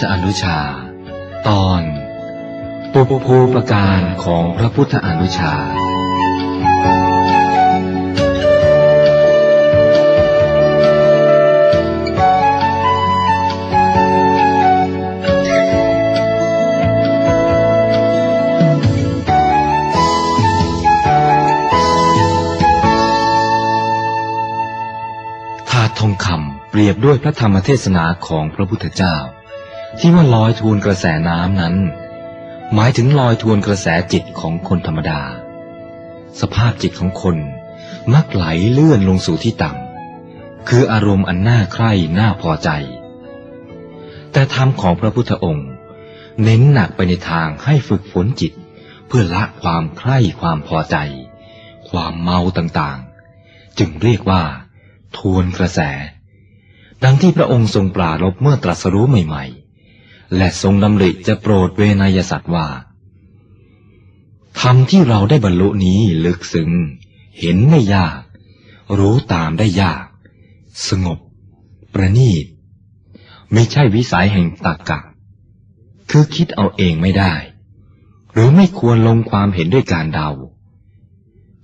ธอนุชา ตอนปุปภูประการของพระพุทธอนุชา ถาดทองคำเปรียบด้วยพระธรรมเทศนาของพระพุทธเจ้า ที่ว่าลอยทวนกระแสน้ำนั้น หมายถึงลอยทวนกระแสจิตของคนธรรมดา สภาพจิตของคนมักไหลเลื่อนลงสู่ที่ต่ำคืออารมณ์อันน่าใคร่น่าพอใจ แต่ธรรมของพระพุทธองค์ เน้นหนักไปในทางให้ฝึกฝนจิต เพื่อละความใคร่ความพอใจ ความเมาต่างๆ จึงเรียกว่า ทวนกระแส ดังที่พระองค์ทรงปรารบเมื่อตรัสรู้ใหม่ ๆ และทรงดำริจะโปรดเวนยสัตว์ว่าธรรมที่เราได้บรรลุนี้ลึกซึ้งเห็นไม่ยาก รู้ตามได้ยาก สงบ ประณีต ไม่ใช่วิสัยแห่งตรรกะ คือคิดเอาเองไม่ได้ หรือไม่ควรลงความเห็นด้วยการเดา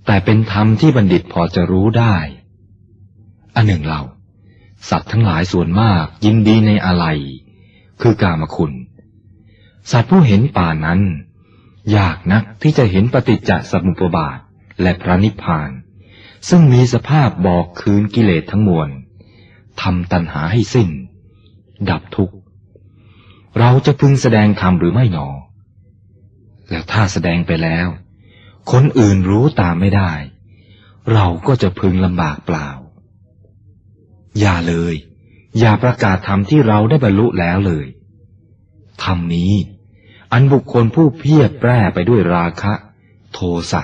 แต่เป็นธรรมที่บัณฑิตพอจะรู้ได้อันหนึ่งเรา สัตว์ทั้งหลายส่วนมากยินดีในอะไร คือกามคุณ สัตว์ผู้เห็นป่านั้น ยากนักที่จะเห็นปฏิจจสมุปบาทและพระนิพพาน ซึ่งมีสภาพบอกคืนกิเลสทั้งมวลทำตัณหาให้สิ้น ดับทุกข์ เราจะพึงแสดงธรรมหรือไม่หนอ แล้วถ้าแสดงไปแล้ว คนอื่นรู้ตามไม่ได้ เราก็จะพึงลำบากเปล่า อย่าเลย อย่าประกาศธรรมที่เราได้บรรลุแล้วเลย ธรรมนี้ อันบุคคลผู้เพียบแปร่ไปด้วยราคะ โทสะ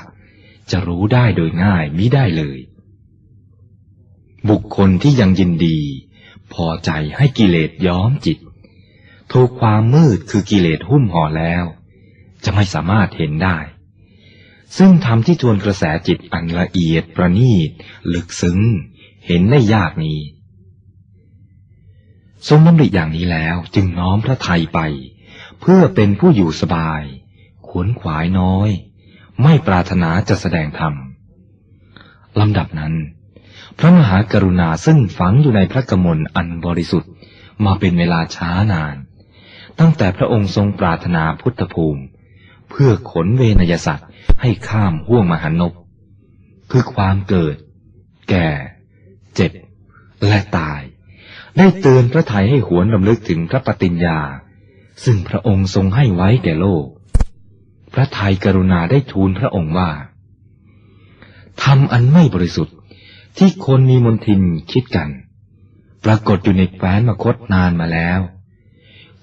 จะรู้ได้โดยง่ายมิได้เลย บุคคลที่ยังยินดี พอใจให้กิเลสย้อมจิต ถูกความมืดคือกิเลสหุ้มห่อแล้ว จะไม่สามารถเห็นได้ ซึ่งธรรมที่ทวนกระแสจิตอันละเอียดประณีตลึกซึ้ง เห็นได้ยากนี้ ทรงดำริอย่างนี้แล้วจึงน้อมพระทัยไป เพื่อเป็นผู้อยู่สบาย ขวนขวายน้อย ไม่ปรารถนาจะแสดงธรรมลำดับนั้น พระมหากรุณาซึ่งฝังอยู่ในพระกมลอันบริสุทธิ์มาเป็นเวลาช้านาน ตั้งแต่พระองค์ทรงปรารถนาพุทธภูมิ เพื่อขนเวนยสัตว์ให้ข้ามห่วงมหันนบคือความเกิด แก่ เจ็บ และตาย ได้เตือนพระไทยให้หวนรำลึกถึงพระปฏิญญา ซึ่งพระองค์ทรงให้ไว้แก่โลก พระไทยกรุณาได้ทูลพระองค์ว่าทำอันไม่บริสุทธิ์ที่คนมีมนทินคิดกัน ปรากฏอยู่ในแคว้นมคตนานมาแล้ว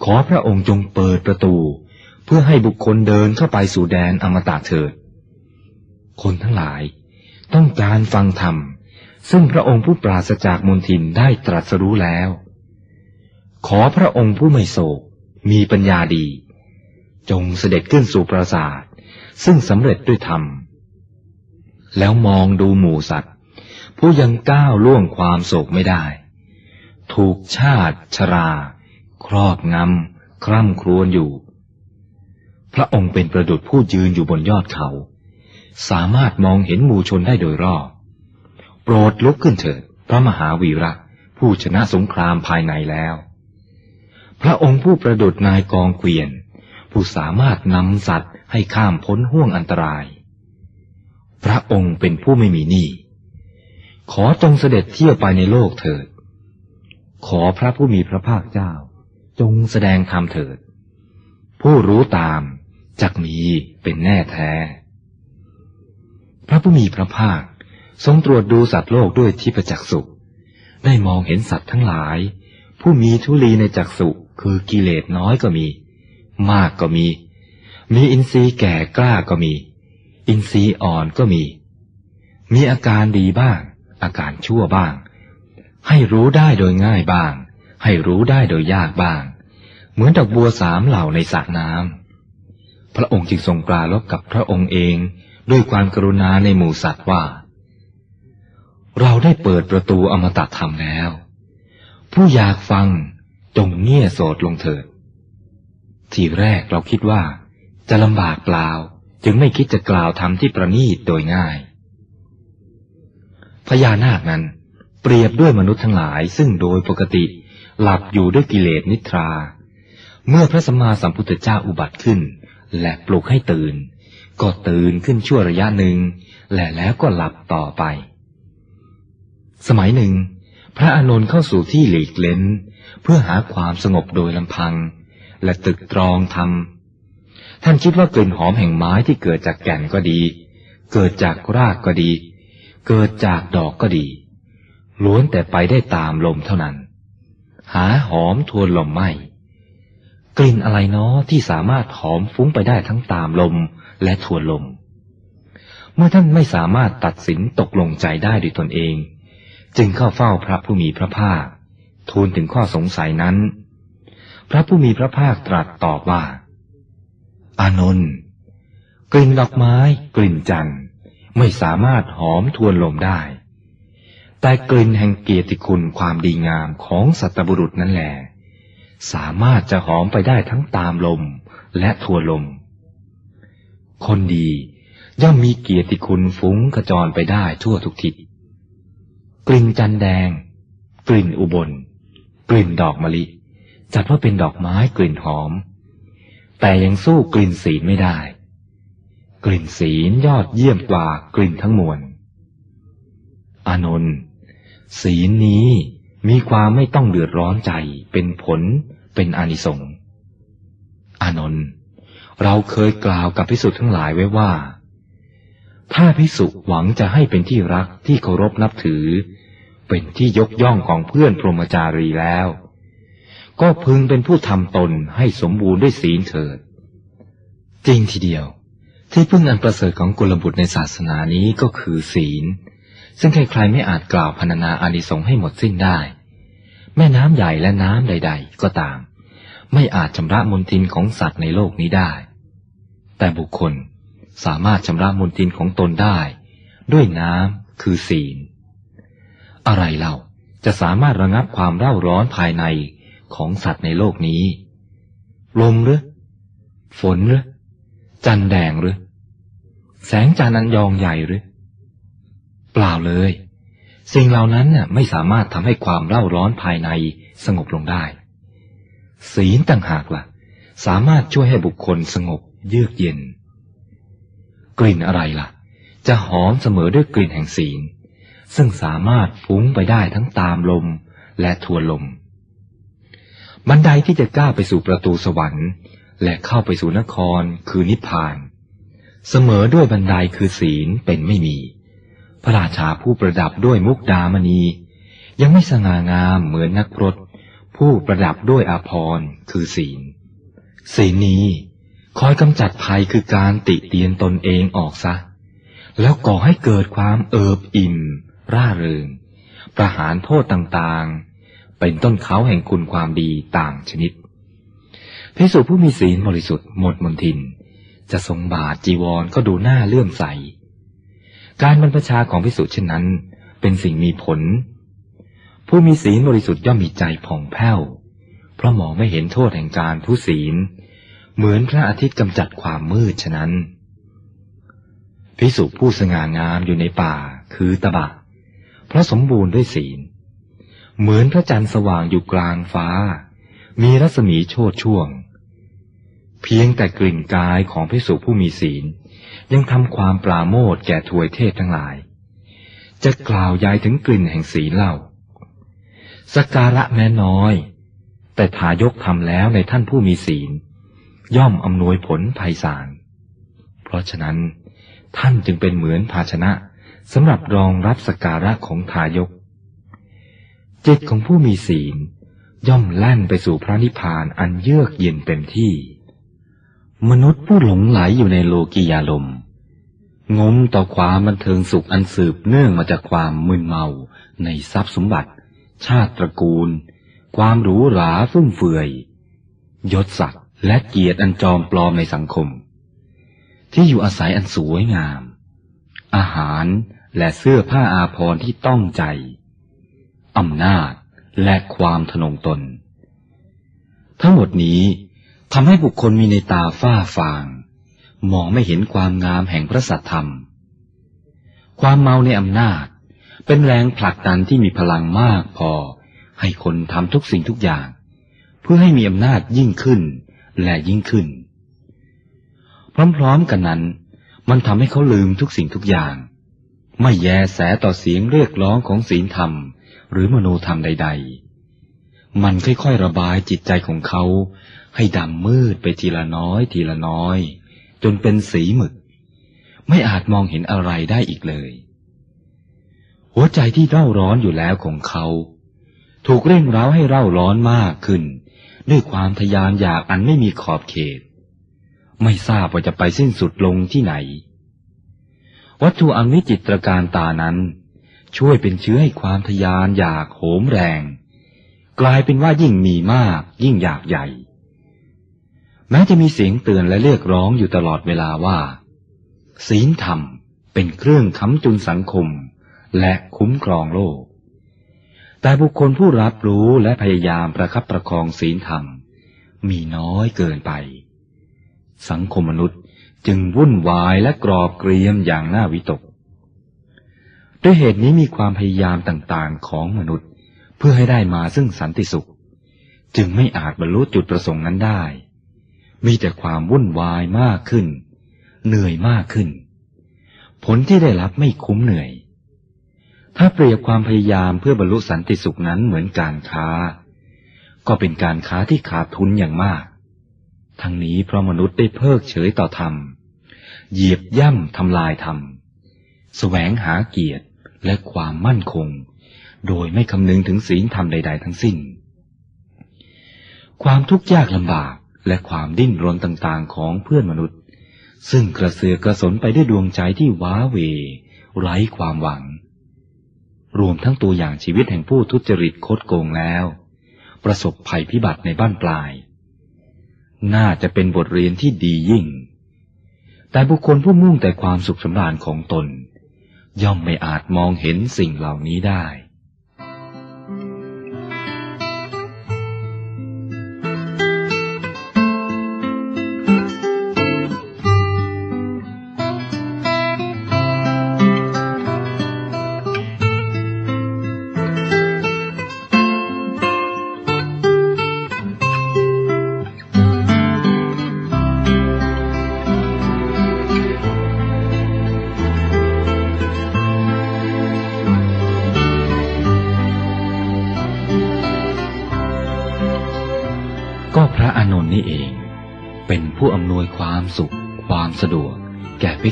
ขอพระองค์จงเปิดประตู เพื่อให้บุคคลเดินเข้าไปสู่แดนอมตะเถิด คนทั้งหลายต้องการฟังธรรม ซึ่งพระองค์ผู้ปราศจากมนทินได้ตรัสรู้แล้ว ขอพระองค์ผู้ไม่โศกมีปัญญาดี จงเสด็จขึ้นสู่ปราสาท ซึ่งสำเร็จด้วยธรรม แล้วมองดูหมู่สัตว์ ผู้ยังก้าวล่วงความโศกไม่ได้ ถูกชาติชรา ครอบงำ คร่ำครวญอยู่ พระองค์เป็นประดุจผู้ยืนอยู่บนยอดเขา สามารถมองเห็นหมู่ชนได้โดยรอบ รดลุกขึ้นเถิด พระมหาวีระ ผู้ชนะสงครามภายในแล้ว พระองค์ผู้ประดุจนายกองเกวียน ผู้สามารถนำสัตว์ให้ข้ามพ้นห่วงอันตราย พระองค์เป็นผู้ไม่มีหนี้ขอจงเสด็จเที่ยวไปในโลกเถิด ขอพระผู้มีพระภาคเจ้า จงแสดงธรรมเถิด ผู้รู้ตามจักมีเป็นแน่แท้ พระผู้มีพระภาค ทรงตรวจดูสัตว์โลกด้วยทิพจักสุได้มองเห็นสัตว์ทั้งหลาย ผู้มีทุลีในจักสุคือกิเลสน้อยก็มี มากก็มี มีอินทรีย์แก่กล้าก็มี อินทรีย์อ่อนก็มี มีอาการดีบ้าง อาการชั่วบ้าง ให้รู้ได้โดยง่ายบ้าง ให้รู้ได้โดยยากบ้าง เหมือนดอกบัวสามเหล่าในสระน้ำพระองค์จึงทรงปราลบกับพระองค์เองด้วยความกรุณาในหมู่สัตว์ว่า เราได้เปิดประตูอมตะธรรมแล้ว ผู้อยากฟังจงเงี่ยโสดลงเถิด ทีแรกเราคิดว่า จะลำบากเปล่าจึงไม่คิดจะกล่าวทำที่ประณีตโดยง่าย พญานาคนั้น เปรียบด้วยมนุษย์ทั้งหลายซึ่งโดยปกติ หลับอยู่ด้วยกิเลสนิทรา เมื่อพระสัมมาสัมพุทธเจ้าอุบัติขึ้น และปลุกให้ตื่น ก็ตื่นขึ้นชั่วระยะหนึ่งและแล้วก็หลับต่อไป สมัยหนึ่ง พระอานนท์เข้าสู่ที่หลีกเล้น เพื่อหาความสงบโดยลำพัง และตึกตรองทำท่านคิดว่ากลิ่นหอมแห่งไม้ที่เกิดจากแก่นก็ดี เกิดจากรากก็ดี เกิดจากดอกก็ดี ล้วนแต่ไปได้ตามลมเท่านั้น หาหอมทวนลมไม่ กลิ่นอะไรเนาะที่สามารถหอมฟุ้งไปได้ทั้งตามลมและทวนลม เมื่อท่านไม่สามารถตัดสินตกลงใจได้ด้วยตนเอง จึงเข้าเฝ้าพระผู้มีพระภาค ทูลถึงข้อสงสัยนั้น พระผู้มีพระภาคตรัสตอบว่า อานนท์กลิ่นดอกไม้ กลิ่นจันทร์ไม่สามารถหอมทวนลมได้ แต่กลิ่นแห่งเกียรติคุณความดีงามของสัตบุรุษนั่นแหละสามารถจะหอมไปได้ทั้งตามลมและทวนลม คนดีย่อมมีเกียรติคุณฟุ้งกระจรไปได้ทั่วทุกทิศ กลิ่นจันแดง กลิ่นอุบล กลิ่นดอกมะลิ จัดว่าเป็นดอกไม้กลิ่นหอม แต่ยังสู้กลิ่นศีลไม่ได้ กลิ่นศีลยอดเยี่ยมกว่ากลิ่นทั้งมวลอานนท์ศีลนี้มีความไม่ต้องเดือดร้อนใจเป็นผลเป็นอานิสงส์อานนท์เราเคยกล่าวกับพิสุทั้งหลายไว้ว่า ถ้าพิสุหวังจะให้เป็นที่รักที่เคารพนับถือ เป็นที่ยกย่องของเพื่อนพรหมจารีแล้ว ก็พึงเป็นผู้ทำตนให้สมบูรณ์ด้วยศีลเถิด จริงทีเดียว ที่พึ่งอันประเสริฐของกุลบุตรในศาสนานี้ก็คือศีล ซึ่งใครๆไม่อาจกล่าวพรรณนาอานิสงส์ให้หมดสิ้นได้ แม่น้ำใหญ่และน้ำใด ๆ ก็ตาม ไม่อาจชำระมลทินของสัตว์ในโลกนี้ได้ แต่บุคคล สามารถชำระมลทินของตนได้ ด้วยน้ำคือศีล อะไรเล่าจะสามารถระงับความเร่าร้อนภายในของสัตว์ในโลกนี้ ลมหรือ ฝนหรือ จันแดงหรือ แสงจันทร์อันยองใหญ่หรือ เปล่าเลย สิ่งเหล่านั้นน่ะไม่สามารถทำให้ความเร่าร้อนภายในสงบลงได้ ศีลต่างหากละ่ะ สามารถช่วยให้บุคคลสงบเยือกเย็น กลิ่นอะไรล่ะ จะหอมเสมอด้วยกลิ่นแห่งศีล ซึ่งสามารถฟุ้งไปได้ทั้งตามลมและทวนลม บันไดที่จะก้าวไปสู่ประตูสวรรค์ และเข้าไปสู่นครคือนิพพาน เสมอด้วยบันไดคือศีลเป็นไม่มี พระราชาผู้ประดับด้วยมุกดามณี ยังไม่สง่างามเหมือนนักพรตผู้ประดับด้วยอาภรณ์คือศีลศีลนี้ คอยกำจัดภัยคือการติเตียนตนเองออกซะ แล้วก่อให้เกิดความเอิบอิ่ม ร่าเริง ประหารโทษต่างๆ เป็นต้นเขาแห่งคุณความดีต่างชนิดพิสุผู้มีศีลบริสุทธิ์หมดมนทิน จะทรงบาทจีวรก็ดูหน้าเลื่อมใส การบรรพชาของพิสุเช่นนั้น เป็นสิ่งมีผล ผู้มีศีลบริสุทธิ์ย่อมมีใจผ่องแผ้ว เพราะหมอไม่เห็นโทษแห่งการทุศีล เหมือนพระอาทิตย์กำจัดความมืดฉะนั้น พิสุผู้สง่างามอยู่ในป่าคือตบะ เพราะสมบูรณ์ด้วยศีล เหมือนพระจันทร์สว่างอยู่กลางฟ้า มีรัศมีโชดช่วง เพียงแต่กลิ่นกายของพิสุผู้มีศีล ยังทำความปราโมทแก่ทวยเทพทั้งหลาย จะกล่าวยายถึงกลิ่นแห่งศีลเล่าสการะแม้น้อย แต่ทายกทำแล้วในท่านผู้มีศีล ย่อมอำนวยผลภัยสารเพราะฉะนั้น ท่านจึงเป็นเหมือนภาชนะสำหรับรองรับสการะของทายก จิตของผู้มีศีล ย่อมแล่นไปสู่พระนิพพานอันเยือกเย็นเต็มที่ มนุษย์ผู้หลงไหลอยู่ในโลกียาลมงมต่อความบันเทิงสุขอันสืบเนื่องมาจากความมึนเมาในทรัพย์สมบัติ ชาติตระกูล ความหรูหราฟุ่มเฟือย ยศศักดิ และเกียรติอันจอมปลอมในสังคม ที่อยู่อาศัยอันสวยงาม อาหารและเสื้อผ้าอาภรณ์ที่ต้องใจอำนาจและความทนงตน ทั้งหมดนี้ทำให้บุคคลมีในตาฝ้าฟาง มองไม่เห็นความงามแห่งพระสัทธรรม ความเมาในอำนาจเป็นแรงผลักดันที่มีพลังมากพอให้คนทำทุกสิ่งทุกอย่าง เพื่อให้มีอำนาจยิ่งขึ้น และยิ่งขึ้น พร้อมๆกันนั้น มันทำให้เขาลืมทุกสิ่งทุกอย่าง ไม่แยแสต่อเสียงเรียกร้องของศีลธรรม หรือมโนธรรมใด ๆ มันค่อยๆระบายจิตใจของเขา ให้ดำมืดไปทีละน้อยทีละน้อย จนเป็นสีหมึก ไม่อาจมองเห็นอะไรได้อีกเลย หัวใจที่เร่าร้อนอยู่แล้วของเขาถูกเร่งร้าให้เร่าร้อนมากขึ้น ด้วยความทยานอยากอันไม่มีขอบเขต ไม่ทราบว่าจะไปสิ้นสุดลงที่ไหน วัตถุอันวิจิตรการตานั้น ช่วยเป็นเชื้อให้ความทยานอยากโหมแรง กลายเป็นว่ายิ่งมีมากยิ่งอยากใหญ่ แม้จะมีเสียงเตือนและเรียกร้องอยู่ตลอดเวลาว่า ศีลธรรมเป็นเครื่องค้ำจุนสังคม และคุ้มครองโลก แต่บุคคลผู้รับรู้และพยายามประคับประคองศีลธรรม มีน้อยเกินไป สังคมมนุษย์จึงวุ่นวายและกรอบเกรียมอย่างน่าวิตก ด้วยเหตุนี้มีความพยายามต่างๆของมนุษย์ เพื่อให้ได้มาซึ่งสันติสุข จึงไม่อาจบรรลุจุดประสงค์นั้นได้ มีแต่ความวุ่นวายมากขึ้น เหนื่อยมากขึ้น ผลที่ได้รับไม่คุ้มเหนื่อย ถ้าเปรียบความพยายามเพื่อบรรลุสันติสุขนั้นเหมือนการค้า ก็เป็นการค้าที่ขาดทุนอย่างมาก ทั้งนี้เพราะมนุษย์ได้เพิกเฉยต่อธรรม เหยียบย่ำทำลายธรรมแสวงหาเกียรติและความมั่นคง โดยไม่คำนึงถึงศีลธรรมใด ๆ ทั้งสิ้น ความทุกข์ยากลำบากและความดิ้นรนต่างๆของเพื่อนมนุษย์ ซึ่งกระเสือกกระสนไปด้วยดวงใจที่ว้าเว ไร้ความหวัง รวมทั้งตัวอย่างชีวิตแห่งผู้ทุจริตคดโกงแล้ว ประสบภัยพิบัติในบ้านปลาย น่าจะเป็นบทเรียนที่ดียิ่ง แต่บุคคลผู้มุ่งแต่ความสุขสำราญของตน ย่อมไม่อาจมองเห็นสิ่งเหล่านี้ได้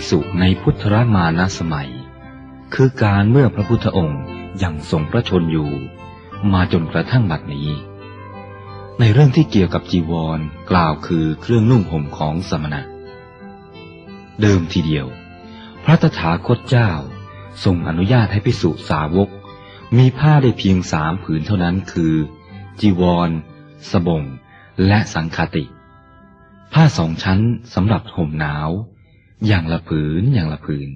ษุในพุทธรามานาสมัย คือการเมื่อพระพุทธองค์ยังทรงพระชนอยู่ มาจนกระทั่งบัดนี้ ในเรื่องที่เกี่ยวกับจีวรกล่าวคือเครื่องนุ่งห่มของสมณะ เดิมทีเดียว พระตถาคตเจ้าทรงอนุญาตให้ภิกษุสาวก มีผ้าได้เพียงสามผืนเท่านั้นคือ จีวร สบง และสังคติ ผ้าสองชั้นสำหรับห่มหนาว อย่างละผืนอย่างละผืน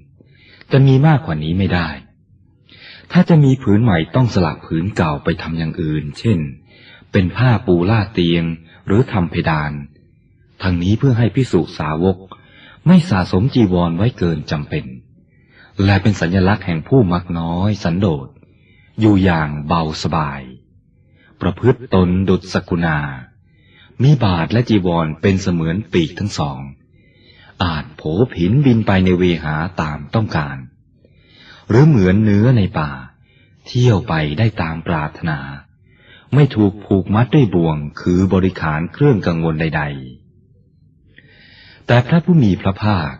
จะมีมากกว่านี้ไม่ได้ ถ้าจะมีผืนใหม่ต้องสลับผืนเก่าไปทำอย่างอื่น เช่น เป็นผ้าปูลาเตียงหรือทำเพดานทั้งนี้เพื่อให้พิสุสาวก ไม่สะสมจีวรไว้เกินจำเป็น และเป็นสัญลักษณ์แห่งผู้มักน้อยสันโดษ อยู่อย่างเบาสบาย ประพฤติตนดุจสกุณา มีบาทและจีวรเป็นเสมือนปีกทั้งสอง อาจโผผินบินไปในเวหาตามต้องการ หรือเหมือนเนื้อในป่า เที่ยวไปได้ตามปรารถนา ไม่ถูกผูกมัดด้วยบ่วงคือบริขารเครื่องกังวลใด ๆ แต่พระผู้มีพระภาค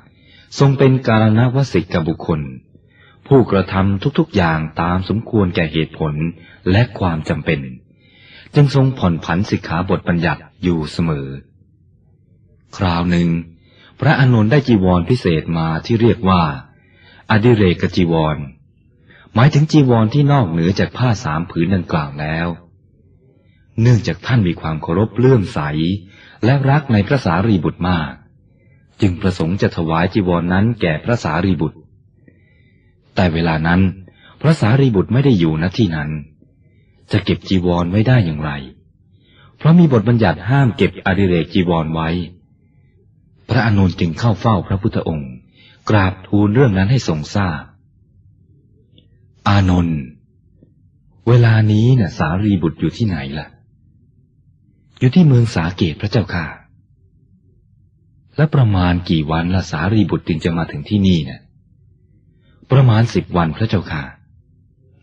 ทรงเป็นการณวสิกบุคคล ผู้กระทำทุกๆอย่างตามสมควรแก่เหตุผลและความจำเป็น จึงทรงผ่อนผันสิกขาบทบัญญัติอยู่เสมอ คราวหนึ่ง พระอานนท์ได้จีวรพิเศษมาที่เรียกว่า อดิเรกจีวร หมายถึงจีวรที่นอกเหนือจากผ้าสามผืนดังกล่าวแล้ว เนื่องจากท่านมีความเคารพเลื่อมใส และรักในพระสารีบุตรมาก จึงประสงค์จะถวายจีวรนนั้นแก่พระสารีบุตร แต่เวลานั้น พระสารีบุตรไม่ได้อยู่ณที่นั้น จะเก็บจีวรไว้ได้อย่างไร เพราะมีบทบัญญัติห้ามเก็บอดิเรกจีวรไว้ ระอนุนจึงเข้าเฝ้าพระพุทธองค์ กราบทูลเรื่องนั้นให้ทรงทราบ อานนท์เวลานี้น่ะสารีบุตรอยู่ที่ไหนล่ะ อยู่ที่เมืองสาเกตพระเจ้าค่ะ และประมาณกี่วันละสารีบุตรจึงจะมาถึงที่นี่น่ะ ประมาณสิบวันพระเจ้าค่ะ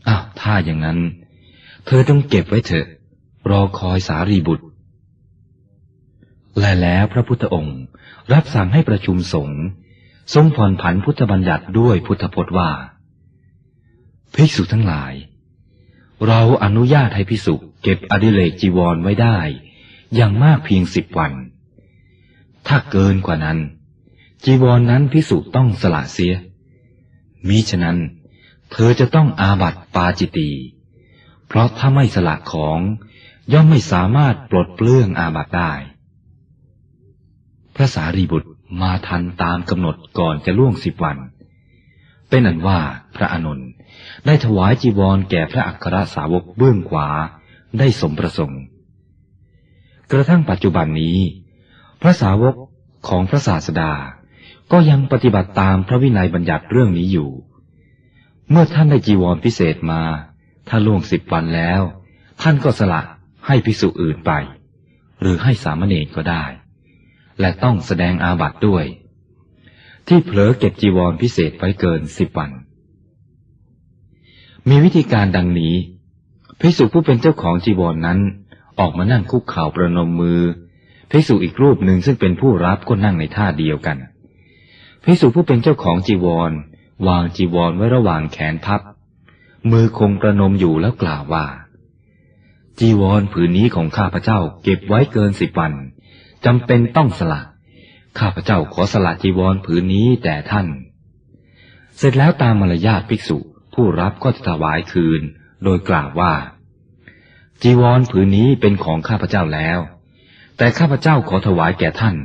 อ้าวถ้าอย่างนั้น เธอต้องเก็บไว้เถอะ รอคอยสารีบุตร และแล้วพระพุทธองค์ รับสั่งให้ประชุมสงฆ์ทรงผ่อนผันพุทธบัญญัติด้วยพุทธพจน์ว่า ภิกษุทั้งหลาย เราอนุญาตให้พิสุเก็บอดิเรกจีวรไว้ได้ อย่างมากเพียงสิบวัน ถ้าเกินกว่านั้น จีวรนนั้นพิสุต้องสละเสีย มิฉะนั้น เธอจะต้องอาบัติปาจิตี เพราะถ้าไม่สละของย่อมไม่สามารถปลดเปลื้องอาบัติได้ ระสารีบุตรมาทันตามกำหนดก่อนจะล่วงสิบวัน เป็นอันว่าพระอนุนได้ถวายจีวรแก่พระอัครสาวกเบื้องขวาได้สมประสงค์ กระทั่งปัจจุบันนี้ พระสาวกของพระศาสดาก็ยังปฏิบัติตามพระวินัยบัญญัติเรื่องนี้อยู่ เมื่อท่านได้จีวรพิเศษมา ถ้าล่วงสิบวันแล้ว ท่านก็สละให้พิสุอื่นไป หรือให้สามเณรก็ได้ และต้องแสดงอาบัติด้วย ที่เผลอเก็บจีวรพิเศษไว้เกินสิบวัน มีวิธีการดังนี้ภิกษุผู้เป็นเจ้าของจีวรนนั้นออกมานั่งคุกเข่าประนมมือภิกษุอีกรูปหนึ่งซึ่งเป็นผู้รับก็นั่งในท่าเดียวกันภิกษุผู้เป็นเจ้าของจีวร วางจีวรไว้ระหว่างแขนพับ มือคงประนมอยู่แล้วกล่าวว่า จีวรผืนนี้ของข้าพเจ้าเก็บไว้เกินสิบวัน จำเป็นต้องสละ ข้าพเจ้าขอสละจีวรผืนนี้แต่ท่าน เสร็จแล้วตามมารยาทภิกษุผู้รับก็จะถวายคืน โดยกล่าวว่า จีวรผืนนี้เป็นของข้าพเจ้าแล้ว แต่ข้าพเจ้าขอถวายแก่ท่าน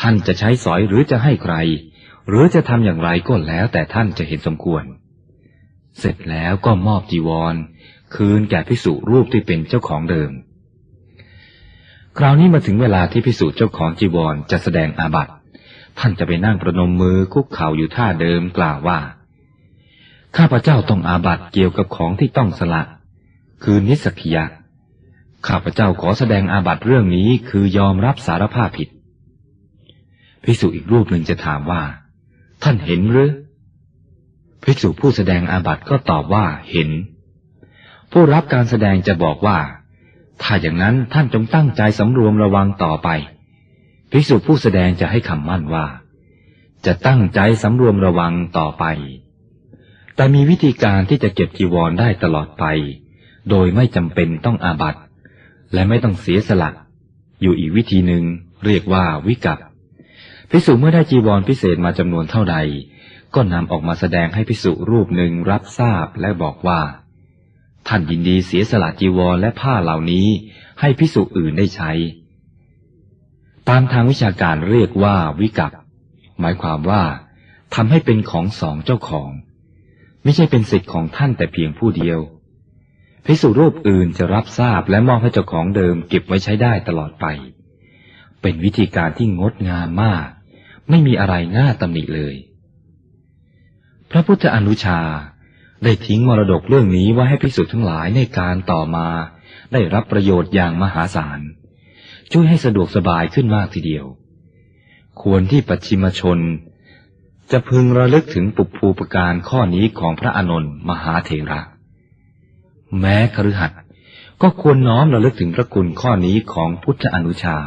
ท่านจะใช้สอยหรือจะให้ใคร หรือจะทำอย่างไรก็แล้วแต่ท่านจะเห็นสมควร เสร็จแล้วก็มอบจีวร คืนแก่พิสุรูปที่เป็นเจ้าของเดิม คราวนี้มาถึงเวลาที่พิสุเจ้าของจีวรจะแสดงอาบัติ ท่านจะไปนั่งประนมมือคุกเข่าอยู่ท่าเดิมกล่าวว่า ข้าพเจ้าต้องอาบัตเกี่ยวกับของที่ต้องสละ คือนิสกิยะ ข้าพเจ้าขอแสดงอาบัตเรื่องนี้คือยอมรับสารภาพผิดภิกษุอีกรูปหนึ่งจะถามว่า ท่านเห็นหรือภิกษุผู้แสดงอาบัตก็ตอบว่าเห็น ผู้รับการแสดงจะบอกว่า ถ้าอย่างนั้นท่านจงตั้งใจสำรวมระวังต่อไป ภิกษุผู้แสดงจะให้คำมั่นว่า จะตั้งใจสำรวมระวังต่อไป แต่มีวิธีการที่จะเก็บจีวรได้ตลอดไป โดยไม่จำเป็นต้องอาบัตและไม่ต้องเสียสละอยู่อีกวิธีหนึ่งเรียกว่าวิกัปพิสุเมื่อได้จีวรพิเศษมาจำนวนเท่าใด ก็นำออกมาแสดงให้พิสุรูปหนึ่งรับทราบและบอกว่า ท่านยินดีเสียสละจีวรและผ้าเหล่านี้ให้พิสุอื่นได้ใช้ ตามทางวิชาการเรียกว่าวิกัปหมายความว่าทำให้เป็นของสองเจ้าของ ไม่ใช่เป็นสิทธิ์ของท่านแต่เพียงผู้เดียวพิสุรูปอื่นจะรับทราบและมอบให้เจ้าของเดิมเก็บไว้ใช้ได้ตลอดไป เป็นวิธีการที่งดงามมาก ไม่มีอะไรน่าตำหนิเลย พระพุทธอนุชา ได้ทิ้งมรดกเรื่องนี้ไว้ให้พิสุทั้งหลายในการต่อมา ได้รับประโยชน์อย่างมหาศาล ช่วยให้สะดวกสบายขึ้นมากทีเดียว ควรที่ปัจฉิมชน จะพึงระลึกถึงปุภูปการข้อนี้ของพระอนนท์มหาเถระ แม้คฤหัสถ์ก็ควรน้อมระลึกถึงพระคุณข้อนี้ของพุทธอนุชา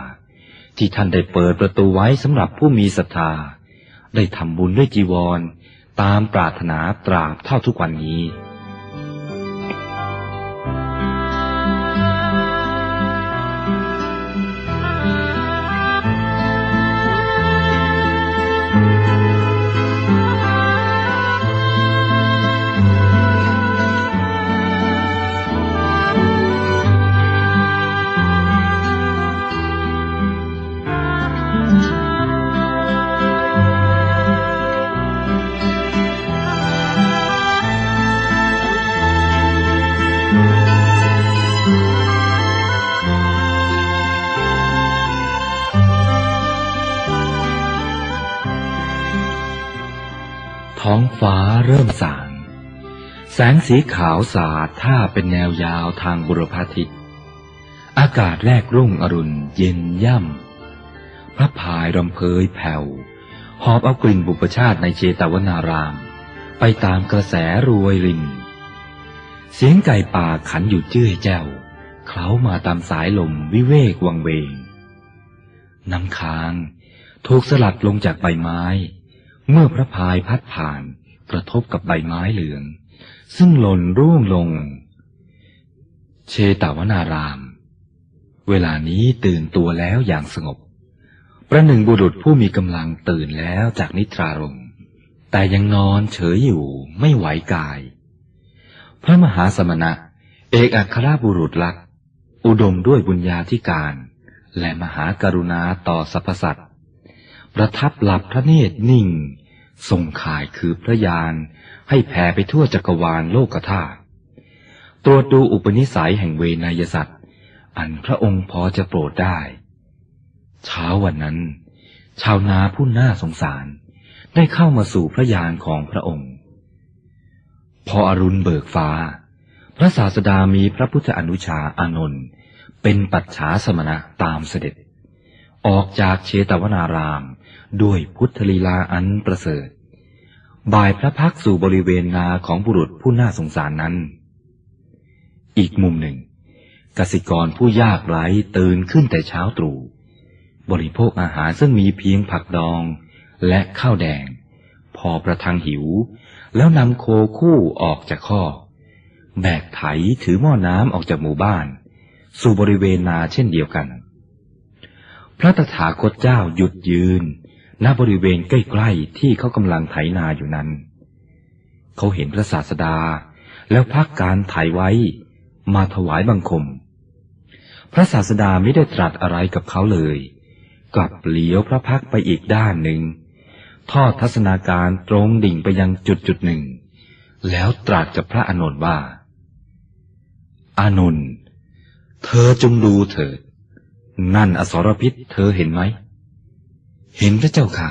ที่ท่านได้เปิดประตูไว้สำหรับผู้มีศรัทธา ได้ทำบุญด้วยจีวร ตามปรารถนาตราบเท่าทุกวันนี้ ฟ้าเริ่มสาง แสงสีขาวสาดท่าเป็นแนวยาวทางบุรพาทิต อากาศแรกรุ่งอรุณเย็นย่ำ พระพายรำเพยแผ่ว หอบเอากลิ่นบุปชาติในเจตวนาราม ไปตามกระแสรวยริน เสียงไก่ป่าขันอยู่เจื้อยแจ้ว เคล้ามาตามสายลมวิเวกวังเวง น้ำค้างถูกสลัดลงจากใบไม้ เมื่อพระพายพัดผ่าน กระทบกับใบไม้เหลือง ซึ่งหล่นร่วงลง เชตวนาราม เวลานี้ตื่นตัวแล้วอย่างสงบ ประหนึ่งบุรุษผู้มีกำลังตื่นแล้วจากนิทรารมแต่ยังนอนเฉยอยู่ไม่ไหวกาย พระมหาสมณะ เอกอัครบุรุษลักษอุดมด้วยบุญญาธิการ และมหากรุณาต่อสรรพสัตว์ประทับหลับพระเนตรนิ่ง ทรงข่ายคือพระยานให้แผ่ไปทั่วจักรวาลโลกธาตุตรวจดูอุปนิสัยแห่งเวนยสัตว์ อันพระองค์พอจะโปรดได้ เช้าวันนั้น ชาวนาผู้น่าสงสารได้เข้ามาสู่พระยานของพระองค์ พออรุณเบิกฟ้า พระศาสดามีพระพุทธอนุชาอานนท์เป็นปัจฉาสมณะตามเสด็จ ออกจากเชตวนาราม ด้วยพุทธลีลาอันประเสริฐ บ่ายพระพักสู่บริเวณนาของบุรุษผู้น่าสงสารนั้น อีกมุมหนึ่ง กสิกรผู้ยากไร้ตื่นขึ้นแต่เช้าตรู่บริโภคอาหารซึ่งมีเพียงผักดองและข้าวแดง พอประทังหิว แล้วนำโคคู่ออกจากข้อ แบกไถถือหม้อน้ำออกจากหมู่บ้าน สู่บริเวณนาเช่นเดียวกัน พระตถาคตเจ้าหยุดยืน ณบริเวณใกล้ๆที่เขากำลังไถนาอยู่นั้น เขาเห็นพระศาสดาแล้วพักการไถไว้มาถวายบังคม พระศาสดาไม่ได้ตรัสอะไรกับเขาเลย กลับเลี้ยวพระพักไปอีกด้านหนึ่ง ทอดทัศนาการตรงดิ่งไปยังจุดจุดหนึ่ง แล้วตรัสกับพระอานนท์ว่า อานนท์เธอจงดูเถิด นั่นอสรพิษเธอเห็นไหม เห็นพระเจ้าค่ะ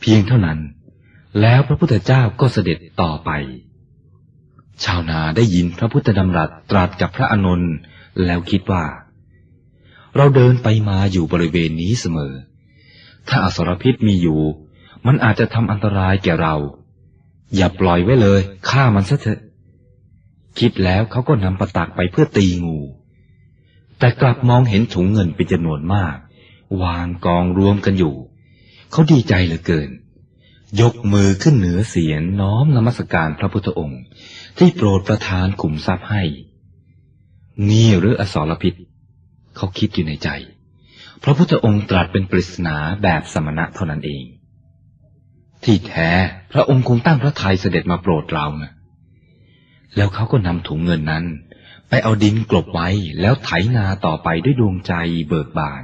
เพียงเท่านั้น แล้วพระพุทธเจ้าก็เสด็จต่อไป ชาวนาได้ยินพระพุทธดำรัสตรัสกับพระอานนท์แล้วคิดว่า เราเดินไปมาอยู่บริเวณนี้เสมอ ถ้าอสรพิษมีอยู่ มันอาจจะทำอันตรายแก่เรา อย่าปล่อยไว้เลยฆ่ามันซะเถอะ คิดแล้วเขาก็นำประตักไปเพื่อตีงู แต่กลับมองเห็นถุงเงินเป็นจำนวนมาก วางกองรวมกันอยู่ เขาดีใจเหลือเกิน ยกมือขึ้นเหนือเสียนน้อมนมัสการพระพุทธองค์ ที่โปรดประทานขุมทรัพย์ให้ นี่หรืออสรพิษ เขาคิดอยู่ในใจ พระพุทธองค์ตรัสเป็นปริศนาแบบสมณะเท่านั้นเอง ที่แท้พระองค์คงตั้งพระทัยเสด็จมาโปรดเรานะแล้วเขาก็นำถุงเงินนั้น ไปเอาดินกลบไว้แล้วไถนาต่อไปด้วยดวงใจเบิกบาน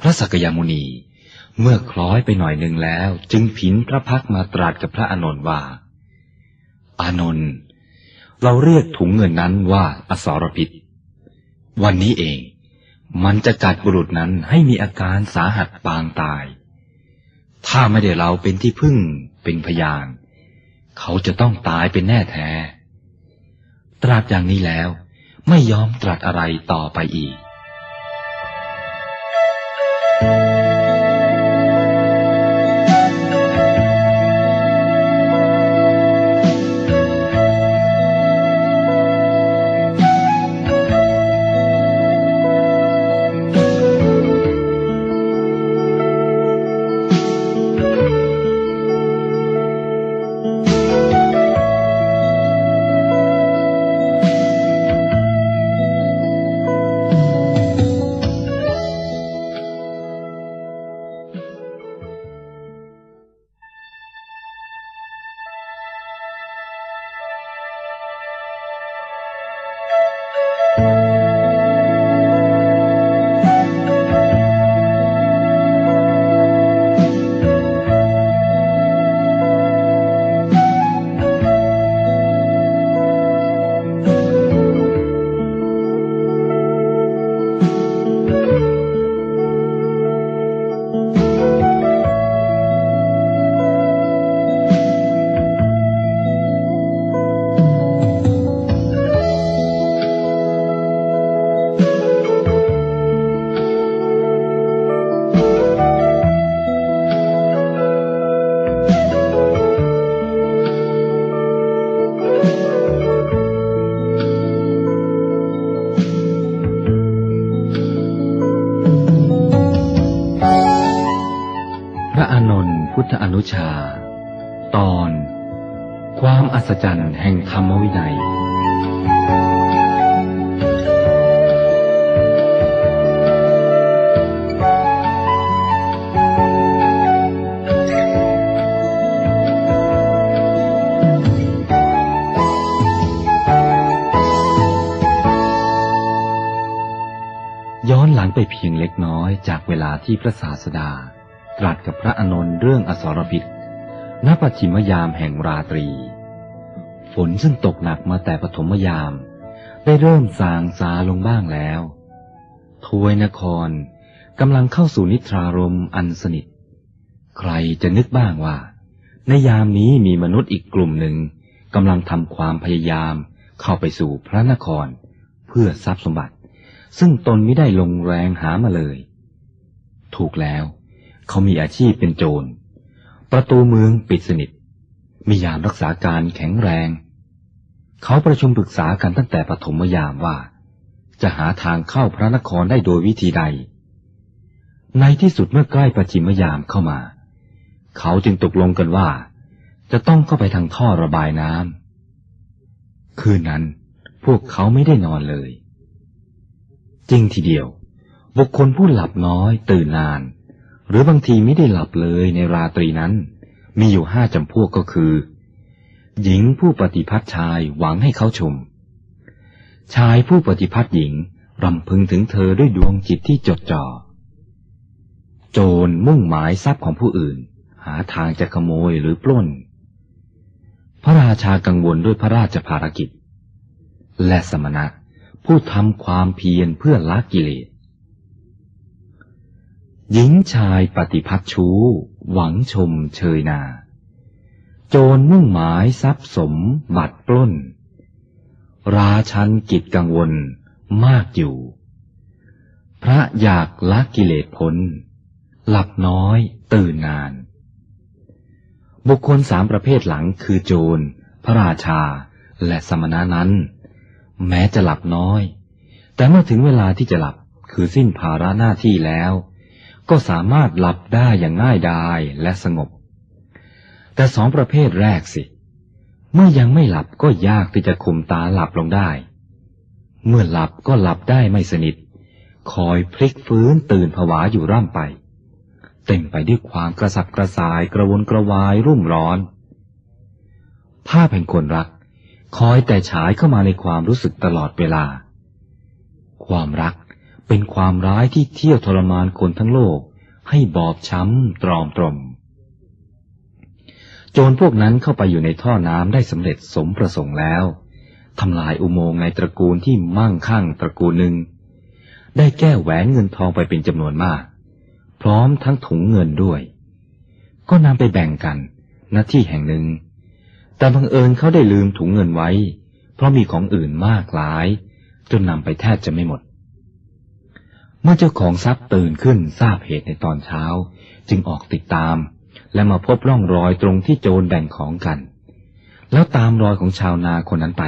พระสักยมุนี เมื่อคล้อยไปหน่อยหนึ่งแล้ว จึงผินพระพักมาตรัสกับพระอานนท์ว่า อานนท์เราเรียกถุงเงินนั้นว่าอสรพิษ วันนี้เอง มันจะกัดบุรุษนั้นให้มีอาการสาหัสปางตาย ถ้าไม่ได้เราเป็นที่พึ่งเป็นพยาน เขาจะต้องตายเป็นแน่แท้ ตรัสอย่างนี้แล้ว ไม่ยอมตรัสอะไรต่อไปอีก รรมวินัย ย้อนหลังไปเพียงเล็กน้อยจากเวลาที่พระศาสดา ตรัสกับพระอานนท์เรื่องอสรพิษณปัจฉิมยามแห่งราตรี นซึ่งตกหนักมาแต่ปฐมยาม ได้เริ่มสางซาลงบ้างแล้ว ทวยนครกำลังเข้าสู่นิทรารมอันสนิท ใครจะนึกบ้างว่า ในยามนี้มีมนุษย์อีกกลุ่มหนึ่งกำลังทำความพยายามเข้าไปสู่พระนคร เพื่อทรัพย์สมบัติ ซึ่งตนไม่ได้ลงแรงหามาเลย ถูกแล้ว เขามีอาชีพเป็นโจร ประตูเมืองปิดสนิท มียามรักษาการแข็งแรง เขาประชุมปรึกษากันตั้งแต่ปฐมยามว่า จะหาทางเข้าพระนครได้โดยวิธีใด ในที่สุดเมื่อใกล้ประชิมยามเข้ามา เขาจึงตกลงกันว่า จะต้องเข้าไปทางท่อระบายน้ำคืนนั้นพวกเขาไม่ได้นอนเลย จริงทีเดียว บุคคลผู้หลับน้อยตื่นนาน หรือบางทีไม่ได้หลับเลยในราตรีนั้น มีอยู่ห้าจำพวกก็คือ หญิงผู้ปฏิพัติชายหวังให้เขาชม ชายผู้ปฏิพัติหญิงรำพึงถึงเธอด้วยดวงจิตที่จดจ่อ โจรมุ่งหมายทรัพย์ของผู้อื่น หาทางจะขโมยหรือปล้น พระราชากังวลด้วยพระราชภารกิจ และสมณะผู้ทำความเพียรเพื่อละกิเลส หญิงชายปฏิพัติชู้ หวังชมเชยนา โจรมุ่งหมายทรัพย์สมบัตรปล้น ราชันกิจกังวลมากอยู่ พระอยากละกิเลสพ้น หลับน้อยตื่นนาน บุคคลสามประเภทหลังคือโจร พระราชาและสมณะนั้น แม้จะหลับน้อย แต่เมื่อถึงเวลาที่จะหลับคือสิ้นภาระหน้าที่แล้ว ก็สามารถหลับได้อย่างง่ายดายและสงบ แต่สองประเภทแรกสิ เมื่อยังไม่หลับก็ยากที่จะคุมตาหลับลงได้ เมื่อหลับก็หลับได้ไม่สนิท คอยพลิกฟื้นตื่นผวาอยู่ร่ำไป เต็มไปด้วยความกระสับกระส่ายกระวนกระวายรุ่มร้อน ภาพแห่งคนรัก คอยแต่ฉายเข้ามาในความรู้สึกตลอดเวลา ความรักเป็นความร้ายที่เที่ยวทรมานคนทั้งโลกให้บอบช้ำตรอมตรม โจรพวกนั้นเข้าไปอยู่ในท่อน้ำได้สำเร็จสมประสงค์แล้วทำลายอุโมงค์ในตระกูลที่มั่งคั่งตระกูลหนึ่ง ได้แก้แหวนเงินทองไปเป็นจำนวนมาก พร้อมทั้งถุงเงินด้วย ก็นำไปแบ่งกันหน้าที่แห่งหนึ่ง แต่บังเอิญเขาได้ลืมถุงเงินไว้ เพราะมีของอื่นมากหลาย จนนำไปแทบจะไม่หมด เมื่อเจ้าของทรัพย์ตื่นขึ้นทราบเหตุในตอนเช้า จึงออกติดตาม และมาพบร่องรอยตรงที่โจรแบ่งของกัน แล้วตามรอยของชาวนาคนนั้นไป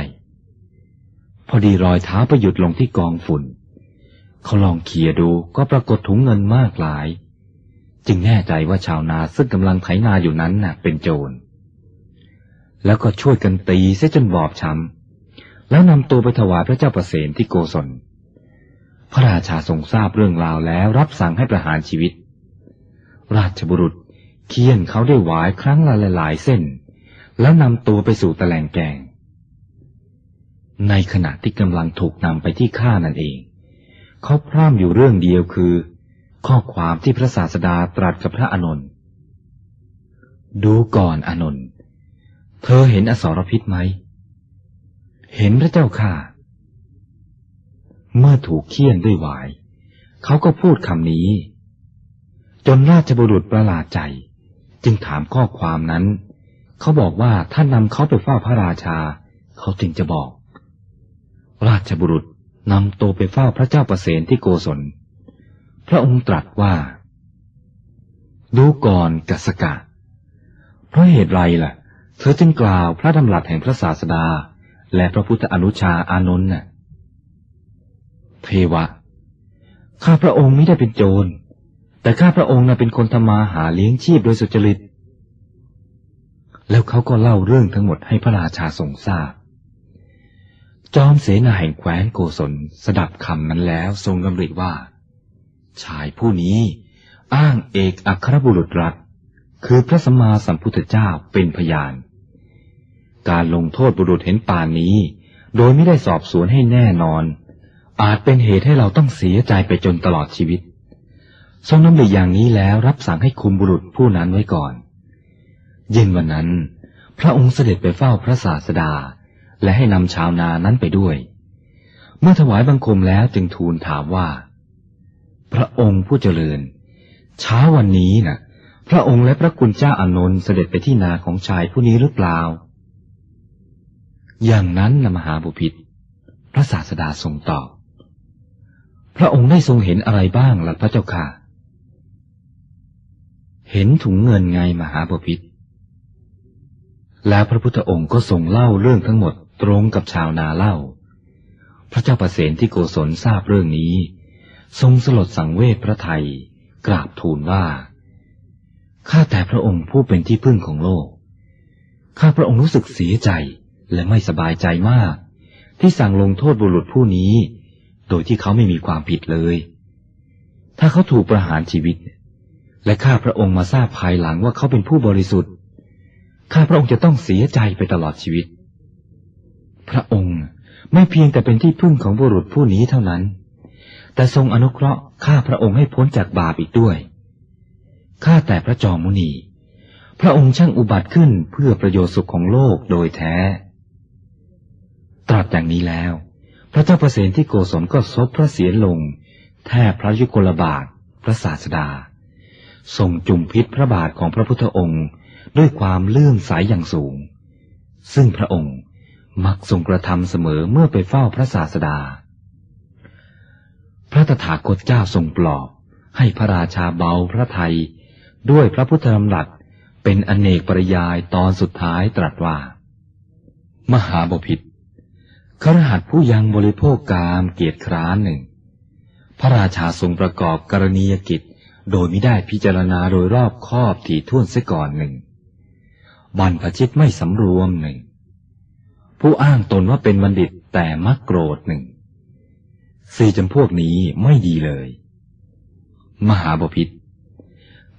พอดีรอยเท้าไปหยุดลงที่กองฝุ่น เขาลองเขี่ยดูก็ปรากฏถุงเงินมากหลาย จึงแน่ใจว่าชาวนาซึ่งกำลังไถนาอยู่นั้นน่ะ เป็นโจร แล้วก็ช่วยกันตีเสียจนบอบช้ำแล้วนำตัวไปถวายพระเจ้าประเสนที่โกศลพระราชาทรงทราบเรื่องราวแล้วรับสั่งให้ประหารชีวิต ราชบุรุษ เคี่ยนเขาได้หวายครั้งละหลายเส้น แล้วนำตัวไปสู่ตะแลงแกง ในขณะที่กำลังถูกนำไปที่ฆ่านั่นเอง เขาพร่ำอยู่เรื่องเดียวคือ ข้อความที่พระศาสดาตรัสกับพระอานนท์ดูก่อนอานนท์เธอเห็นอสรพิษไหม เห็นพระเจ้าค่ะ เมื่อถูกเคี่ยนด้วยหวาย เขาก็พูดคำนี้ จนราชบุรุษประหลาดใจ จึงถามข้อความนั้น เขาบอกว่าถ้านำเขาไปเฝ้าพระราชา เขาจึงจะบอก ราชบุรุษนำตัวไปเฝ้าพระเจ้าประเสนที่โกศล พระองค์ตรัสว่า ดูก่อนกัสกะ เพราะเหตุไรล่ะ เธอจึงกล่าวพระดำรัสแห่งพระศาสดา และพระพุทธอนุชาอานนท์น่ะ เทวะ ข้าพระองค์ไม่ได้เป็นโจร แต่ข้าพระองค์น่ะเป็นคนทำมาหาเลี้ยงชีพโดยสุจริต แล้วเขาก็เล่าเรื่องทั้งหมดให้พระราชาทรงทราบ จอมเสนาแห่งแคว้นโกศลสดับคำนั้นแล้วทรงดำริว่า ชายผู้นี้อ้างเอกอัครบุรุษรักคือพระสัมมาสัมพุทธเจ้าเป็นพยาน การลงโทษบุรุษเห็นป่านนี้ โดยไม่ได้สอบสวนให้แน่นอน อาจเป็นเหตุให้เราต้องเสียใจไปจนตลอดชีวิต ทรงน้ำริอย่างนี้แล้วรับสั่งให้คุมบุรุษผู้นั้นไว้ก่อน เย็นวันนั้น พระองค์เสด็จไปเฝ้าพระศาสดา และให้นำชาวนานั้นไปด้วย เมื่อถวายบังคมแล้วจึงทูลถามว่า พระองค์ผู้เจริญ เช้าวันนี้นะ่ะ พระองค์และพระคุณเจ้าอานนท์เสด็จไปที่นาของชายผู้นี้หรือเปล่า อย่างนั้นนะมหาบุพิตรพระศาสดาทรงตอบ พระองค์ได้ทรงเห็นอะไรบ้างล่ะพระเจ้าค่ะ เห็นถุงเงินไงมหาบพิตรแล้วพระพุทธองค์ก็ทรงเล่าเรื่องทั้งหมดตรงกับชาวนาเล่า พระเจ้าประเสนที่โกศลทราบเรื่องนี้ ทรงสลดสังเวชพระไทยกราบทูลว่า ข้าแต่พระองค์ผู้เป็นที่พึ่งของโลก ข้าพระองค์รู้สึกเสียใจและไม่สบายใจมาก ที่สั่งลงโทษบุรุษผู้นี้ โดยที่เขาไม่มีความผิดเลย ถ้าเขาถูกประหารชีวิต และข้าพระองค์มาทราบภายหลังว่าเขาเป็นผู้บริสุทธิ์ ข้าพระองค์จะต้องเสียใจไปตลอดชีวิต พระองค์ไม่เพียงแต่เป็นที่พึ่งของบุรุษผู้นี้เท่านั้น แต่ทรงอนุเคราะห์ข้าพระองค์ให้พ้นจากบาปอีกด้วย ข้าแต่พระจอมมุนี พระองค์ช่างอุบัติขึ้นเพื่อประโยชน์สุขของโลกโดยแท้ ตรัสอย่างนี้แล้ว พระเจ้าประเสนที่โกศลก็ซบพระเศียรลง แทบพระยุคลบาทพระศาสดา ทรงจุ่มพิษพระบาทของพระพุทธองค์ด้วยความเลื่อมใสยอย่างสูง ซึ่งพระองค์มักทรงกระทำเสมอเมื่อไปเฝ้าพระศาสดา พระตถาคตเจ้าทรงปลอบให้พระราชาเบาพระไทย ด้วยพระพุทธธรรมหลักเป็นอเนกปริยายตอนสุดท้ายตรัสว่า มหาบพิษครหัสผู้ยังบริโภคกามเกียรติคร้านหนึ่ง พระราชาทรงประกอบกรณียกิจ โดยไม่ได้พิจารณาโดยรอบคอบถี่ถ้วนเสียก่อนหนึ่งบรรพชิตไม่สำรวมหนึ่ง ผู้อ้างตนว่าเป็นบัณฑิตแต่มักโกรธหนึ่ง สี่จำพวกนี้ไม่ดีเลย มหาบพิษ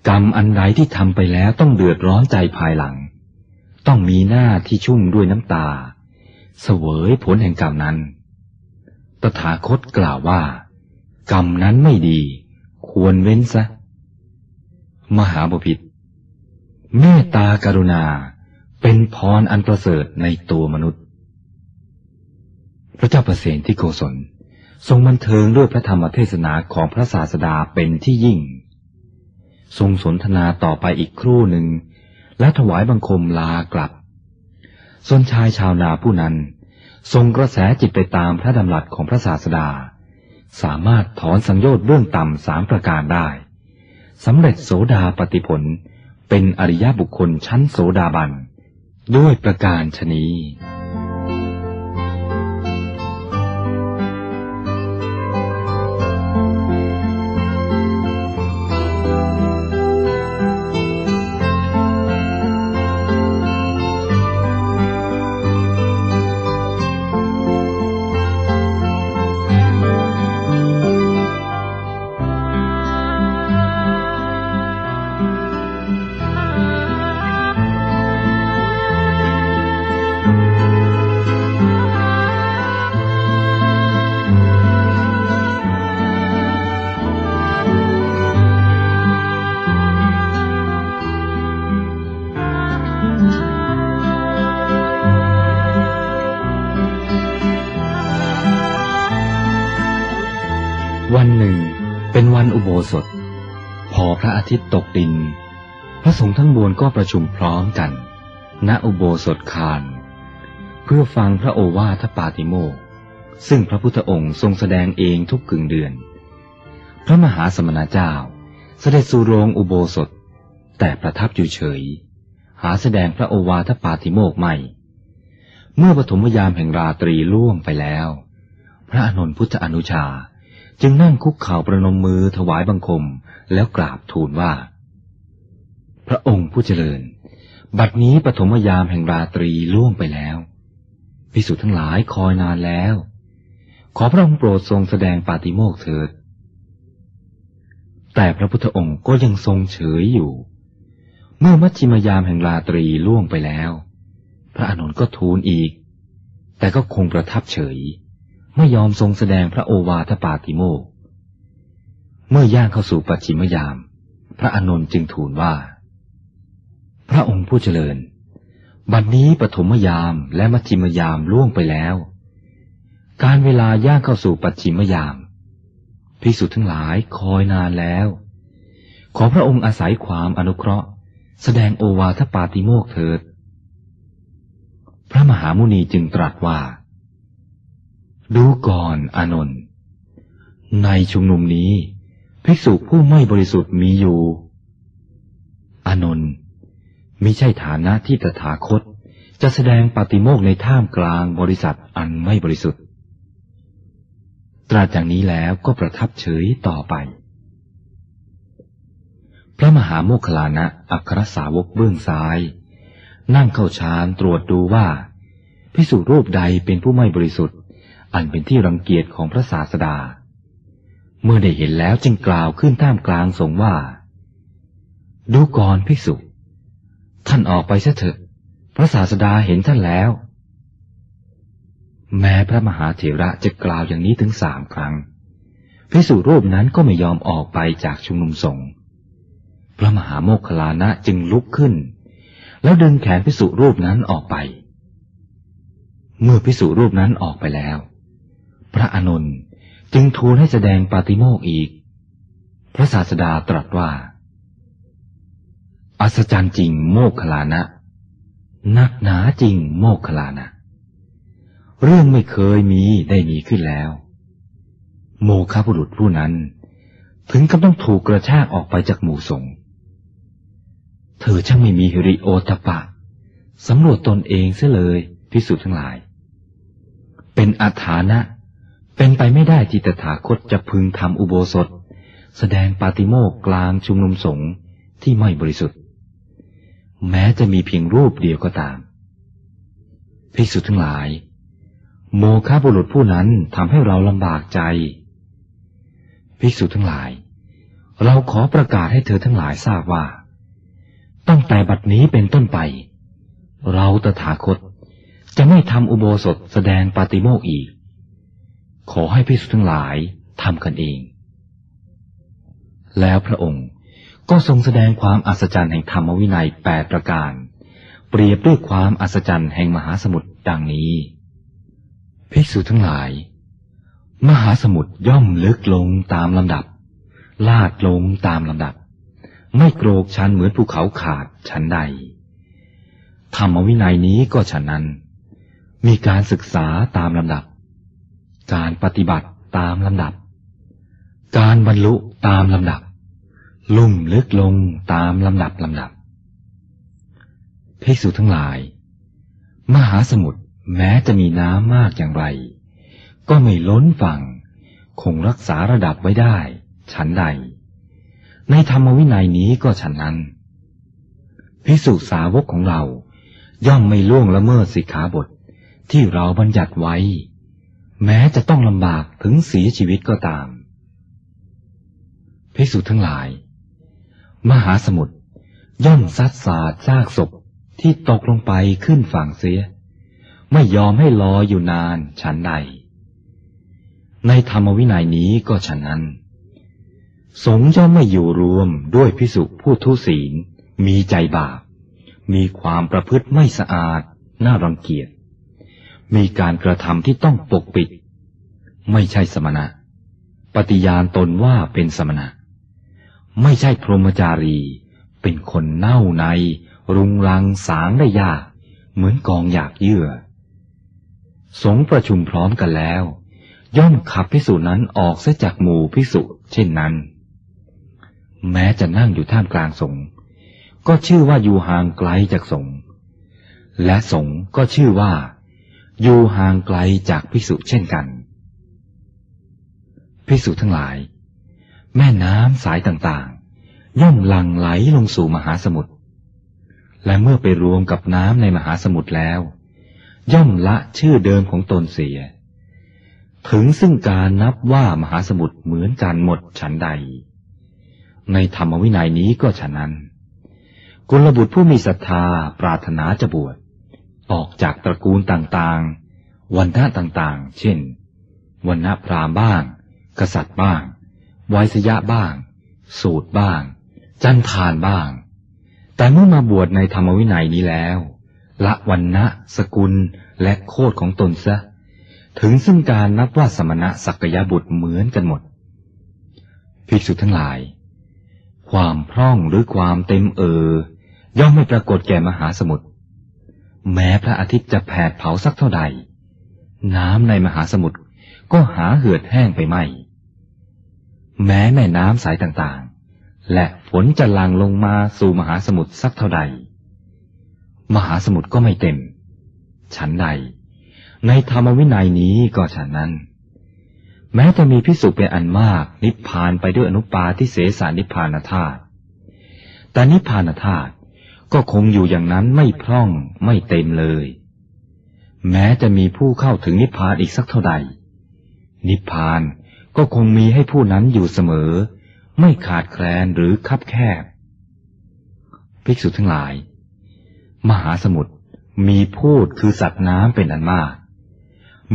กรรมอันใดที่ทำไปแล้วต้องเดือดร้อนใจภายหลัง ต้องมีหน้าที่ชุ่มด้วยน้ำตา เสวยผลแห่งกรรมนั้น ตถาคตกล่าวว่า กรรมนั้นไม่ดี ควรเว้นซะ มหาบพิตรเมตตากรุณาเป็นพรอันประเสริฐในตัวมนุษย์ พระเจ้าประเสนที่โกศลทรงบันเทิงด้วยพระธรรมเทศนาของพระศาสดาเป็นที่ยิ่ง ทรงสนทนาต่อไปอีกครู่หนึ่ง และถวายบังคมลากลับส่วนชายชาวนาผู้นั้น ทรงกระแสจิตไปตามพระดำรัสของพระศาสดา สามารถถอนสังโยชน์เบื้องต่ำสามประการได้สำเร็จโสดาปฏิผลเป็นอริยบุคคลชั้นโสดาบัน ด้วยประการชนี้ ทิตย์ตกดิน พระสงฆ์ทั้งมวลก็ประชุมพร้อมกัน ณอุโบสถคาร เพื่อฟังพระโอวาทปาติโมกซึ่งพระพุทธองค์ทรงแสดงเองทุกกึ่งเดือน พระมหาสมณเจ้า เสด็จสู่โรงอุโบสถ แต่ประทับอยู่เฉย หาแสดงพระโอวาทปาติโมกไม่ เมื่อปฐมยามแห่งราตรีล่วงไปแล้ว พระอนุนพุทธอนุชาจึงนั่งคุกเข่าประนมมือถวายบังคม แล้วกราบทูลว่า พระองค์ผู้เจริญ บัดนี้ปฐมยามแห่งราตรีล่วงไปแล้วพิสุทั้งหลายคอยนานแล้ว ขอพระองค์โปรดทรงแสดงปาฏิโมกเถิด แต่พระพุทธองค์ก็ยังทรงเฉยอยู่ เมื่อมัชชิมยามแห่งราตรีล่วงไปแล้ว พระอนุนก็ทูลอีก แต่ก็คงประทับเฉย ไม่ยอมทรงแสดงพระโอวาทปาติโมก เมื่อย่างเข้าสู่ปัจฉิมยาม พระอนุนจึงทูลว่า พระองค์ผู้เจริญ บัดนนี้ปฐมยามและมัชชิมยามล่วงไปแล้ว การเวลาย่างเข้าสู่ปัจฉิมยามพิสุทั้งหลายคอยนานแล้ว ขอพระองค์อาศัยความอนุเคราะห์ แสดงโอวาทปาติโมกเถิด พระมหามุนีจึงตรัสว่า ดูก่อนอนนท์ในชุมนุมนี้ ภิกษุผู้ไม่บริสุทธิ์มีอยู่อนนท์มิใช่ฐานะที่ตถาคต จะแสดงปฏิโมกในท่ามกลางบริษัทอันไม่บริสุทธิ์ ตราจากนี้แล้วก็ประทับเฉยต่อไป พระมหาโมคลานะอัครสาวกเบื้องซ้าย นั่งเข้าฌานตรวจดูว่าพิสุรูปใดเป็นผู้ไม่บริสุทธิ์ อันเป็นที่รังเกียจของพระศาสดา เมื่อได้เห็นแล้วจึงกล่าวขึ้นท่ามกลางสงว่า ดูก่อนพิสุท่านออกไปเสเถอะ พระศาสดาเห็นท่านแล้ว แม้พระมหาเถระจะกล่าวอย่างนี้ถึงสามครั้งพิสุรูปนั้นก็ไม่ยอมออกไปจากชุมนุมสงฆ์พระมหาโมคคลานะจึงลุกขึ้น แล้วดึงแขนพิสุรูปนั้นออกไป เมื่อพิสุรูปนั้นออกไปแล้ว พระอนุน จึงทูลให้แสดงปาติโมกอีก พระศาสดาตรัสว่า อัศจรรย์จริงโมกขลานะ นักหนาจริงโมกขลานะ เรื่องไม่เคยมีได้มีขึ้นแล้ว โมคบุรุษผู้นั้น ถึงกับต้องถูกกระชากออกไปจากหมู่สงฆ์เธอช่างไม่มีฮิริโอตปะสำรวจตนเองเสียเลยพิสุทั้งหลาย เป็นอัฐานะ เป็นไปไม่ได้ที่ตถาคตจะพึงทำอุโบสถ แสดงปาติโมกกลางชุมนุมสงฆ์ที่ไม่บริสุทธิ์ แม้จะมีเพียงรูปเดียวก็ตามภิกษุทั้งหลาย โมฆะบุรุษผู้นั้นทำให้เราลำบากใจภิกษุทั้งหลาย เราขอประกาศให้เธอทั้งหลายทราบว่า ตั้งแต่บัดนี้เป็นต้นไป เราตถาคตจะไม่ทำอุโบสถแสดงปาติโมกอีก ขอให้ภิกษุทั้งหลายทำกันเอง แล้วพระองค์ก็ทรงแสดงความอัศจรรย์แห่งธรรมวินัยแปดประการ เปรียบด้วยความอัศจรรย์แห่งมหาสมุทรดังนี้ ภิกษุทั้งหลาย มหาสมุทรย่อมลึกลงตามลำดับ ลาดลงตามลำดับ ไม่โกรกชันเหมือนภูเขาขาดชันใด ธรรมวินัยนี้ก็ฉันนั้น มีการศึกษาตามลำดับ การปฏิบัติตามลำดับ การบรรลุตามลำดับ ลุ่มลึกลงตามลำดับลำดับภิกษุทั้งหลาย มหาสมุทรแม้จะมีน้ำมากอย่างไร ก็ไม่ล้นฝั่ง คงรักษาระดับไว้ได้ ฉันใด ในธรรมวินัยนี้ก็ฉันนั้นภิกษุสาวกของเราย่อมไม่ล่วงละเมิดสิกขาบทที่เราบัญญัติไว้ แม้จะต้องลำบากถึงเสียชีวิตก็ตามภิกษุทั้งหลาย มหาสมุทรย่อมซัดสาดซากศพที่ตกลงไปขึ้นฝั่งเสีย ไม่ยอมให้ลออยู่นานฉันใด ในธรรมวินัยนี้ก็ฉันนั้น สงย่อมไม่อยู่รวมด้วยพิสุผู้ทุศีล มีใจบาป มีความประพฤติไม่สะอาด น่ารังเกียจ มีการกระทำที่ต้องปกปิด ไม่ใช่สมณะ ปฏิญาณตนว่าเป็นสมณะ ไม่ใช่พรหมจารี เป็นคนเน่าใน รุงรังสางได้ยาก เหมือนกองอยากเยื่อ สงประชุมพร้อมกันแล้ว ย่อมขับพิสุนั้นออกเสียจากหมู่พิสุเช่นนั้น แม้จะนั่งอยู่ท่ามกลางสงก็ชื่อว่าอยู่ห่างไกลจากสงและสงก็ชื่อว่า อยู่ห่างไกลจากพิสุเช่นกันพิสุทั้งหลาย แม่น้ำสายต่างๆ ย่อมหลั่งไหลลงสู่มหาสมุทร และเมื่อไปรวมกับน้ำในมหาสมุทรแล้ว ย่อมละชื่อเดิมของตนเสีย ถึงซึ่งการนับว่ามหาสมุทรเหมือนกันหมดฉันใด ในธรรมวินัยนี้ก็ฉะนั้น กุลบุตรผู้มีศรัทธาปรารถนาจะบวช ออกจากตระกูลต่างๆ วันณะต่างๆ เช่น วันณะพราหมณ์บ้าง กษัตริย์บ้าง ไวยสยะบ้าง สูตรบ้าง จันทานบ้าง แต่เมื่อมาบวชในธรรมวินัยนี้แล้ว ละวันณะสกุลและโคดของตนซะ ถึงซึ่งการนับว่าสมณะสักยบุตรเหมือนกันหมด ภิกษุทั้งหลาย ความพร่องหรือความเต็มเออย่อมไม่ปรากฏแก่มหาสมุทร แม้พระอาทิตย์จะแผดเผาสักเท่าใด น้ำในมหาสมุทรก็หาเหือดแห้งไปไม่แม้แม่น้ำสายต่างๆ และฝนจะหลั่งลงมาสู่มหาสมุทรสักเท่าใด มหาสมุทรก็ไม่เต็ม ฉันใด ในธรรมวินัยนี้ก็ฉันนั้น แม้จะมีพิสุเป็นอันมากนิพพานไปด้วยอนุปาที่เสสานิพพานธาตุแต่นิพพานธาตุ ก็คงอยู่อย่างนั้นไม่พร่องไม่เต็มเลย แม้จะมีผู้เข้าถึงนิพพานอีกสักเท่าใด นิพพานก็คงมีให้ผู้นั้นอยู่เสมอ ไม่ขาดแคลนหรือคับแคบ ภิกษุทั้งหลาย มหาสมุทรมีพูดคือสัตว์น้ำเป็นอันมาก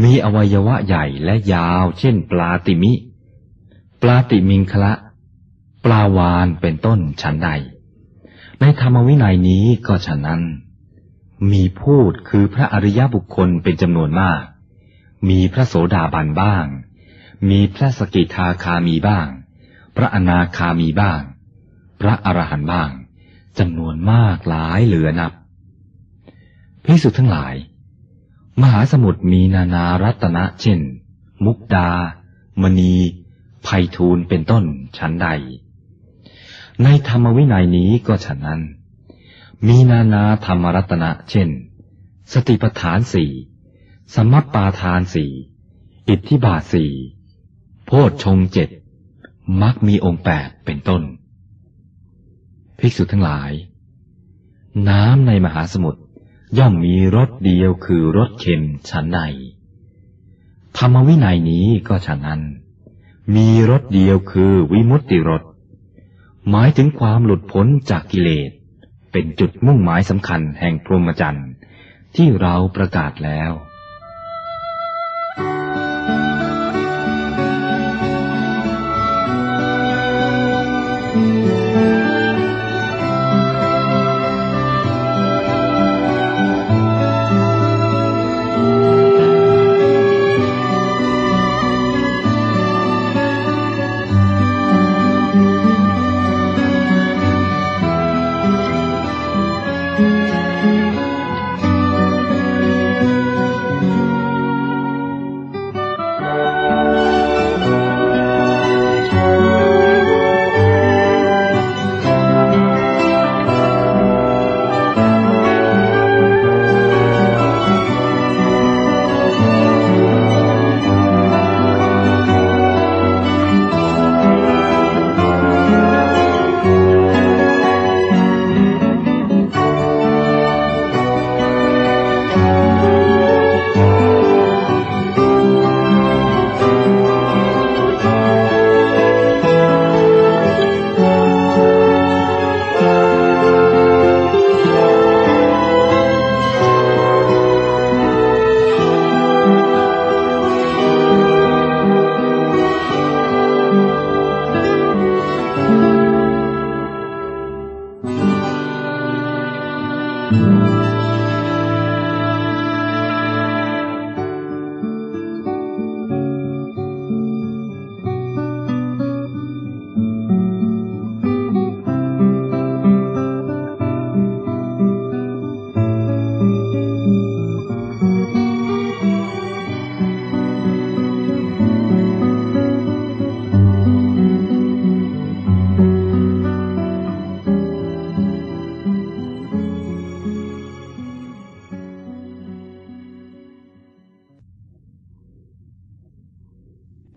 มีอวัยวะใหญ่และยาว เช่น ปลาติมิ ปลาติมิงคละ ปลาวานเป็นต้นฉันใด ในธรรมวินัยนี้ก็ฉะนั้น มีพูดคือพระอริยบุคคลเป็นจำนวนมาก มีพระโสดาบันบ้าง มีพระสกิทาคามีบ้าง พระอนาคามีบ้าง พระอรหันต์บ้างจำนวนมากหลายเหลือนับพิสุทั้งหลาย มหาสมุทรมีนานารัตนะเช่น มุกดา มณีไพฑูรย์เป็นต้นชั้นใด ในธรรมวินัยนี้ก็ฉันนั้น มีนานาธรรมรัตนะเช่น สติปัฏฐานสี่สมัปปาทานสี่อิทธิบาทสี่โพชฌงเจ็ดมักมีองค์แปดเป็นต้น ภิกษุทั้งหลาย น้ำในมหาสมุทรย่อมมีรสเดียวคือรสเค็มฉันใดธรรมวินัยนี้ก็ฉะนั้น มีรสเดียวคือวิมุตติรส หมายถึงความหลุดพ้นจากกิเลส เป็นจุดมุ่งหมายสำคัญแห่งพรหมจรรย์ที่เราประกาศแล้ว